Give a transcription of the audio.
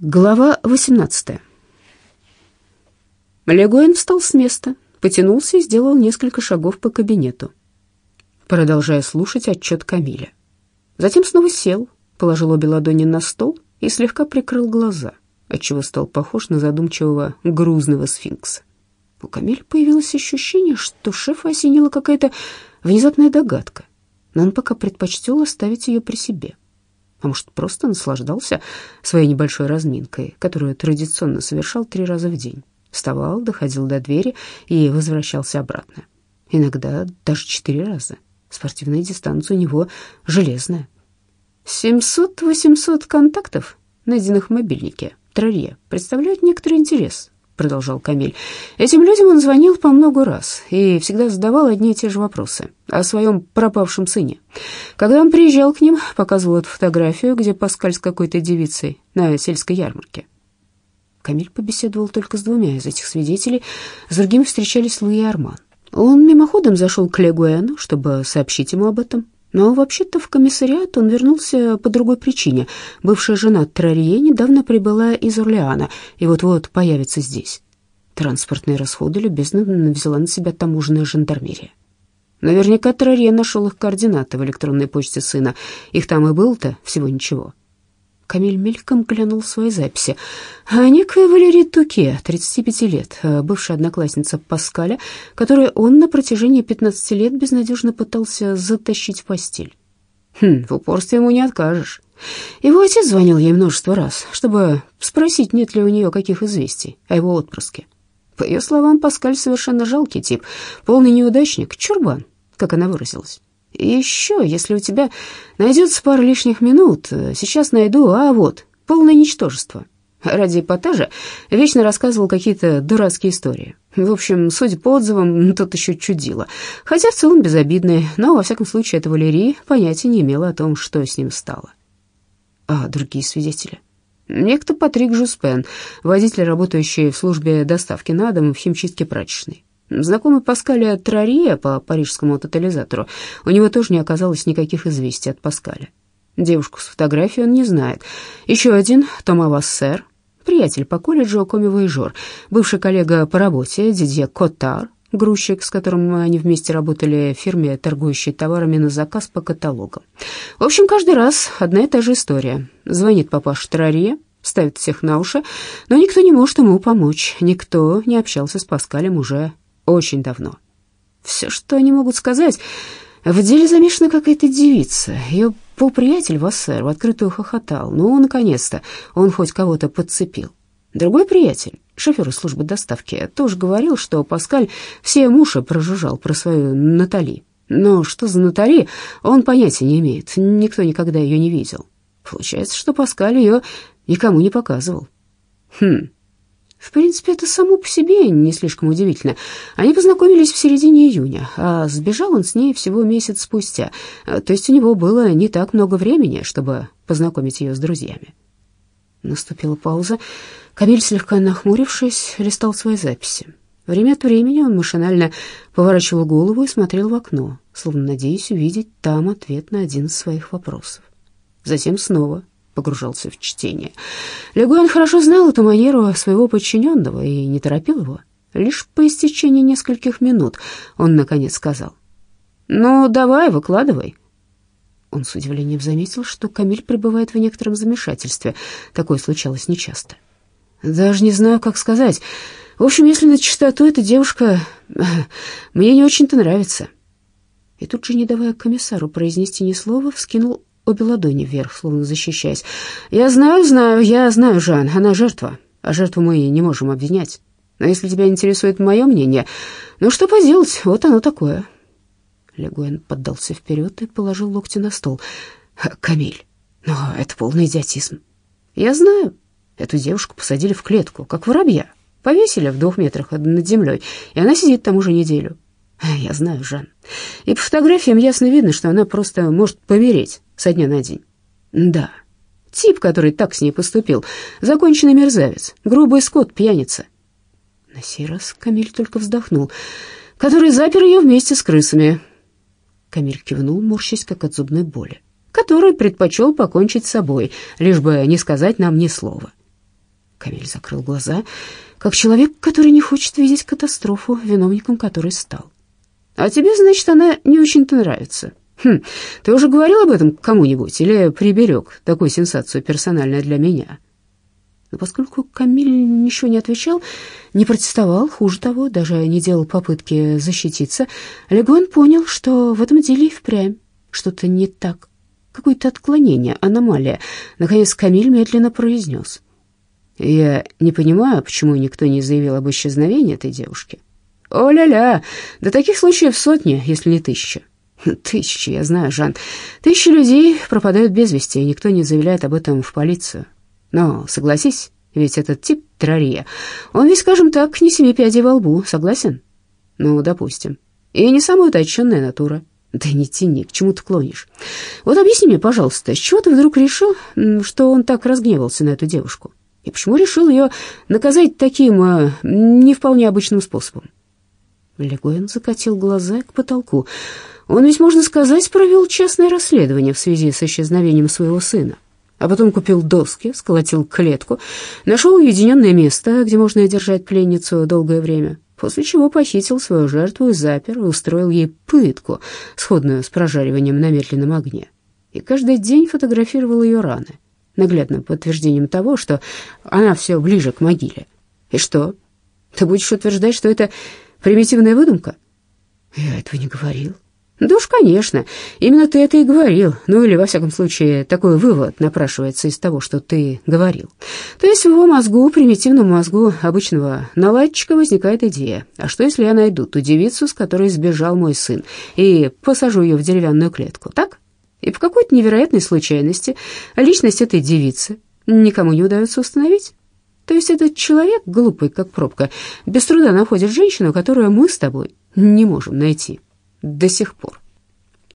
Глава 18. Легуэн встал с места, потянулся и сделал несколько шагов по кабинету, продолжая слушать отчет Камиля. Затем снова сел, положил обе ладони на стол и слегка прикрыл глаза, отчего стал похож на задумчивого грузного сфинкса. У Камиля появилось ощущение, что шефа осенила какая-то внезапная догадка, но он пока предпочтел оставить ее при себе — а может, просто наслаждался своей небольшой разминкой, которую традиционно совершал три раза в день. Вставал, доходил до двери и возвращался обратно. Иногда даже четыре раза. Спортивная дистанция у него железная. Семьсот-восемьсот контактов, найденных в мобильнике Трарье, представляют некоторый интерес продолжал Камиль. Этим людям он звонил по много раз и всегда задавал одни и те же вопросы о своем пропавшем сыне. Когда он приезжал к ним, показывал эту фотографию, где Паскаль с какой-то девицей на сельской ярмарке. Камиль побеседовал только с двумя из этих свидетелей, с другими встречались Луи и Арман. Он мимоходом зашел к Легуэну, чтобы сообщить ему об этом. Но вообще-то в комиссариат он вернулся по другой причине. Бывшая жена Трарье недавно прибыла из Орлеана и вот-вот появится здесь. Транспортные расходы любезно взяла на себя таможенная жандармерия. Наверняка Трарье нашел их координаты в электронной почте сына. Их там и было-то всего ничего. Камиль мельком глянул свои записи. А некая Валерия Туке, 35 лет, э, бывшая одноклассница Паскаля, которую он на протяжении 15 лет безнадежно пытался затащить в постель. Хм, в упорстве ему не откажешь. Его отец звонил ей множество раз, чтобы спросить, нет ли у нее каких известий о его отпрыске. По ее словам, Паскаль совершенно жалкий тип, полный неудачник, чурбан, как она выразилась. И еще, если у тебя найдется пара лишних минут, э, сейчас найду, а вот, полное ничтожество. Ради эпатажа вечно рассказывал какие-то дурацкие истории. В общем, судя по отзывам, тот еще чудило. Хотя в целом безобидный, но, во всяком случае, эта Валерия понятия не имела о том, что с ним стало. А другие свидетели? Некто Патрик Жуспен, водитель, работающий в службе доставки на дом в химчистке прачечной. Знакомый Паскаля Трария по парижскому тотализатору, у него тоже не оказалось никаких известий от Паскаля. Девушку с фотографией он не знает. Еще один, Тома Вассер, приятель по колледжу коми-воежор, бывший коллега по работе Дидье Котар, грузчик, с которым они вместе работали в фирме, торгующей товарами на заказ по каталогам. В общем, каждый раз одна и та же история. Звонит папаша Трария, ставит всех на уши, но никто не может ему помочь, никто не общался с Паскалем уже очень давно. Все, что они могут сказать, в деле замешана какая-то девица. Ее полприятель Вассер в открытую хохотал. Ну, наконец-то, он хоть кого-то подцепил. Другой приятель, шофер из службы доставки, тоже говорил, что Паскаль все муши прожужжал про свою Натали. Но что за Натали, он понятия не имеет, никто никогда ее не видел. Получается, что Паскаль ее никому не показывал. Хм, в принципе, это само по себе не слишком удивительно. Они познакомились в середине июня, а сбежал он с ней всего месяц спустя. То есть у него было не так много времени, чтобы познакомить ее с друзьями. Наступила пауза. Камиль, слегка нахмурившись, листал свои записи. Время от времени он машинально поворачивал голову и смотрел в окно, словно надеясь увидеть там ответ на один из своих вопросов. Затем снова погружался в чтение. Легуэн хорошо знал эту манеру своего подчиненного и не торопил его. Лишь по истечении нескольких минут он, наконец, сказал, «Ну, давай, выкладывай». Он с удивлением заметил, что Камиль пребывает в некотором замешательстве. Такое случалось нечасто. «Даже не знаю, как сказать. В общем, если на чистоту, эта девушка мне не очень-то нравится». И тут же, не давая комиссару произнести ни слова, вскинул обе ладони вверх, словно защищаясь. «Я знаю, знаю, я знаю, Жан, она жертва, а жертву мы не можем обвинять. Но если тебя интересует мое мнение, ну что поделать, вот оно такое». Легуэн поддался вперед и положил локти на стол. «Камиль, но это полный идиотизм. Я знаю, эту девушку посадили в клетку, как воробья, повесили в двух метрах над землей, и она сидит там уже неделю». «Я знаю, Жан. И по фотографиям ясно видно, что она просто может помереть со дня на день. Да, тип, который так с ней поступил, законченный мерзавец, грубый скот, пьяница. На сей раз Камиль только вздохнул, который запер ее вместе с крысами. Камиль кивнул, морщась, как от зубной боли, который предпочел покончить с собой, лишь бы не сказать нам ни слова. Камиль закрыл глаза, как человек, который не хочет видеть катастрофу, виновником которой стал. «А тебе, значит, она не очень-то нравится. Хм, ты уже говорил об этом кому-нибудь или приберег такую сенсацию персонально для меня?» Но поскольку Камиль ничего не отвечал, не протестовал, хуже того, даже не делал попытки защититься, Легуэн понял, что в этом деле и впрямь что-то не так, какое-то отклонение, аномалия. Наконец Камиль медленно произнес. «Я не понимаю, почему никто не заявил об исчезновении этой девушки». «О-ля-ля, да таких случаев сотни, если не тысяча». «Тысячи, я знаю, Жан. Тысячи людей пропадают без вести, и никто не заявляет об этом в полицию. Но согласись, ведь этот тип Трария, он ведь, скажем так, не семи пядей во лбу, согласен? Ну, допустим. И не самая утонченная натура. Да не тяни, к чему ты клонишь? Вот объясни мне, пожалуйста, с чего ты вдруг решил, что он так разгневался на эту девушку? И почему решил ее наказать таким э, не вполне обычным способом? Легоин закатил глаза к потолку. Он ведь, можно сказать, провел частное расследование в связи с исчезновением своего сына а потом купил доски, сколотил клетку, нашел уединенное место, где можно держать пленницу долгое время, после чего похитил свою жертву и запер, и устроил ей пытку, сходную с прожариванием на медленном огне. И каждый день фотографировал ее раны, наглядным подтверждением того, что она все ближе к могиле. И что? Ты будешь утверждать, что это примитивная выдумка? Я этого не говорил. Да уж, конечно, именно ты это и говорил. Ну или, во всяком случае, такой вывод напрашивается из того, что ты говорил. То есть в его мозгу, примитивном мозгу обычного наладчика возникает идея. А что, если я найду ту девицу, с которой сбежал мой сын, и посажу ее в деревянную клетку, так? И по какой-то невероятной случайности личность этой девицы никому не удается установить. То есть этот человек, глупый как пробка, без труда находит женщину, которую мы с тобой не можем найти до сих пор.